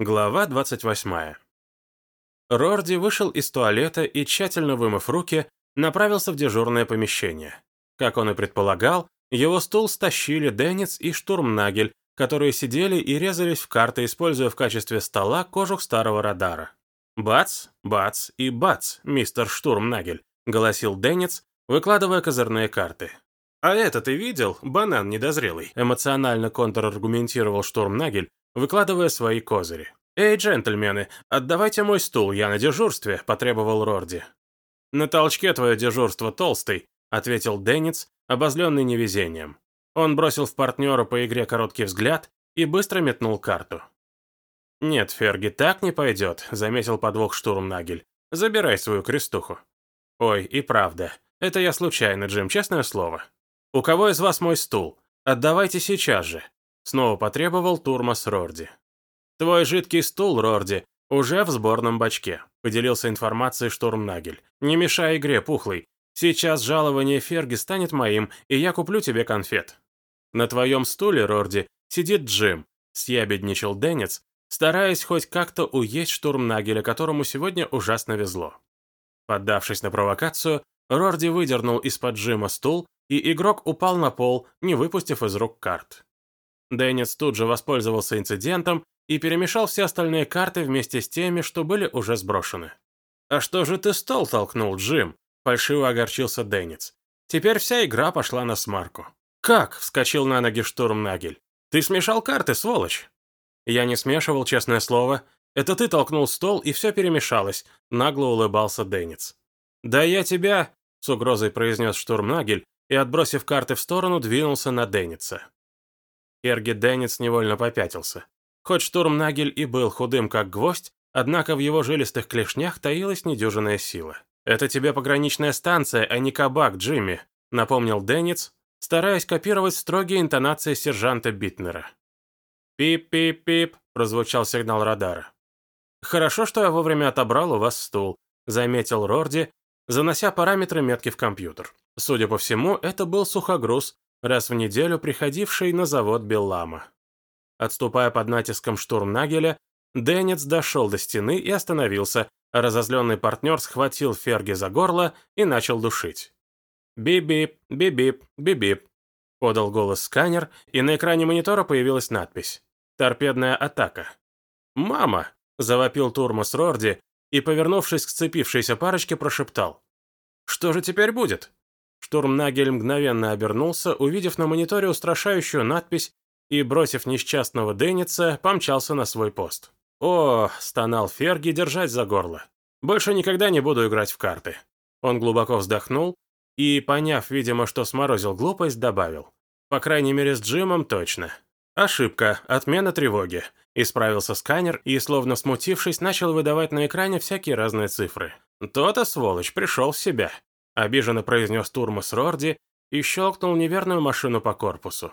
Глава 28. Рорди вышел из туалета и, тщательно вымыв руки, направился в дежурное помещение. Как он и предполагал, его стул стащили Деннис и Штурмнагель, которые сидели и резались в карты, используя в качестве стола кожух старого радара. «Бац, бац и бац, мистер Штурмнагель», — голосил Деннис, выкладывая козырные карты. «А это ты видел? Банан недозрелый», — эмоционально контраргументировал Штурмнагель, выкладывая свои козыри. «Эй, джентльмены, отдавайте мой стул, я на дежурстве», — потребовал Рорди. «На толчке твое дежурство толстый», — ответил Денниц, обозленный невезением. Он бросил в партнера по игре короткий взгляд и быстро метнул карту. «Нет, Ферги, так не пойдет», — заметил подвох Штурмнагель. «Забирай свою крестуху». «Ой, и правда. Это я случайно, Джим, честное слово. У кого из вас мой стул? Отдавайте сейчас же. Снова потребовал Турмас Рорди. «Твой жидкий стул, Рорди, уже в сборном бачке», поделился информацией Штурмнагель. «Не мешай игре, пухлый. Сейчас жалование Ферги станет моим, и я куплю тебе конфет». «На твоем стуле, Рорди, сидит Джим», съябедничал Деннис, стараясь хоть как-то уесть Штурмнагеля, которому сегодня ужасно везло. Поддавшись на провокацию, Рорди выдернул из-под Джима стул, и игрок упал на пол, не выпустив из рук карт. Деннис тут же воспользовался инцидентом и перемешал все остальные карты вместе с теми, что были уже сброшены. «А что же ты стол толкнул, Джим?» – фальшиво огорчился Деннис. Теперь вся игра пошла на смарку. «Как?» – вскочил на ноги Штурмнагель. «Ты смешал карты, сволочь!» «Я не смешивал, честное слово. Это ты толкнул стол, и все перемешалось», – нагло улыбался Деннис. «Да я тебя...» – с угрозой произнес Штурмнагель и, отбросив карты в сторону, двинулся на Денниса. Эрги Деннис невольно попятился. Хоть Штурмнагель и был худым как гвоздь, однако в его жилистых клешнях таилась недюжинная сила. «Это тебе пограничная станция, а не кабак, Джимми», напомнил Деннис, стараясь копировать строгие интонации сержанта Битнера. «Пип-пип-пип», прозвучал сигнал радара. «Хорошо, что я вовремя отобрал у вас стул», заметил Рорди, занося параметры метки в компьютер. Судя по всему, это был сухогруз, раз в неделю приходивший на завод Беллама. Отступая под натиском штурмнагеля, Деннис дошел до стены и остановился, а разозленный партнер схватил Ферги за горло и начал душить. «Бип-бип, бип-бип, бип-бип», — подал голос сканер, и на экране монитора появилась надпись «Торпедная атака». «Мама!» — завопил Турмас Рорди и, повернувшись к сцепившейся парочке, прошептал. «Что же теперь будет?» Штурмнагель мгновенно обернулся, увидев на мониторе устрашающую надпись и, бросив несчастного Денница, помчался на свой пост. «О!» — стонал Ферги, держать за горло. «Больше никогда не буду играть в карты». Он глубоко вздохнул и, поняв, видимо, что сморозил глупость, добавил. «По крайней мере, с Джимом точно». «Ошибка. Отмена тревоги». Исправился сканер и, словно смутившись, начал выдавать на экране всякие разные цифры. «То-то, сволочь, пришел в себя обиженно произнес Турмас Рорди и щелкнул неверную машину по корпусу.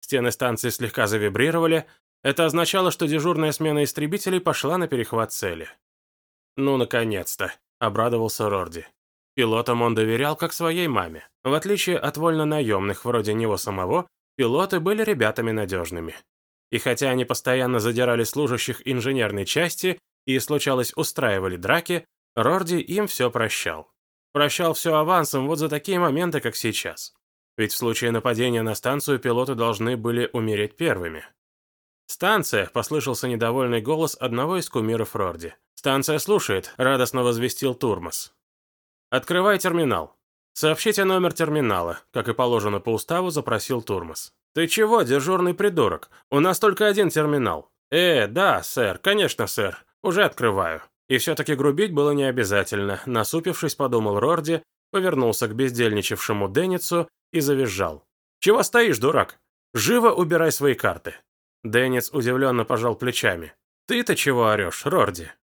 Стены станции слегка завибрировали, это означало, что дежурная смена истребителей пошла на перехват цели. «Ну, наконец-то», — обрадовался Рорди. Пилотам он доверял, как своей маме. В отличие от вольно-наемных, вроде него самого, пилоты были ребятами надежными. И хотя они постоянно задирали служащих инженерной части и, случалось, устраивали драки, Рорди им все прощал. Прощал все авансом вот за такие моменты, как сейчас. Ведь в случае нападения на станцию пилоты должны были умереть первыми. «Станция!» — послышался недовольный голос одного из кумиров Рорди. «Станция слушает», — радостно возвестил Турмас. «Открывай терминал». «Сообщите номер терминала», — как и положено по уставу, запросил Турмас. «Ты чего, дежурный придурок? У нас только один терминал». «Э, да, сэр, конечно, сэр. Уже открываю». И все-таки грубить было не обязательно, насупившись, подумал Рорди, повернулся к бездельничавшему Денницу и завизжал. «Чего стоишь, дурак? Живо убирай свои карты!» Деннис удивленно пожал плечами. «Ты-то чего орешь, Рорди?»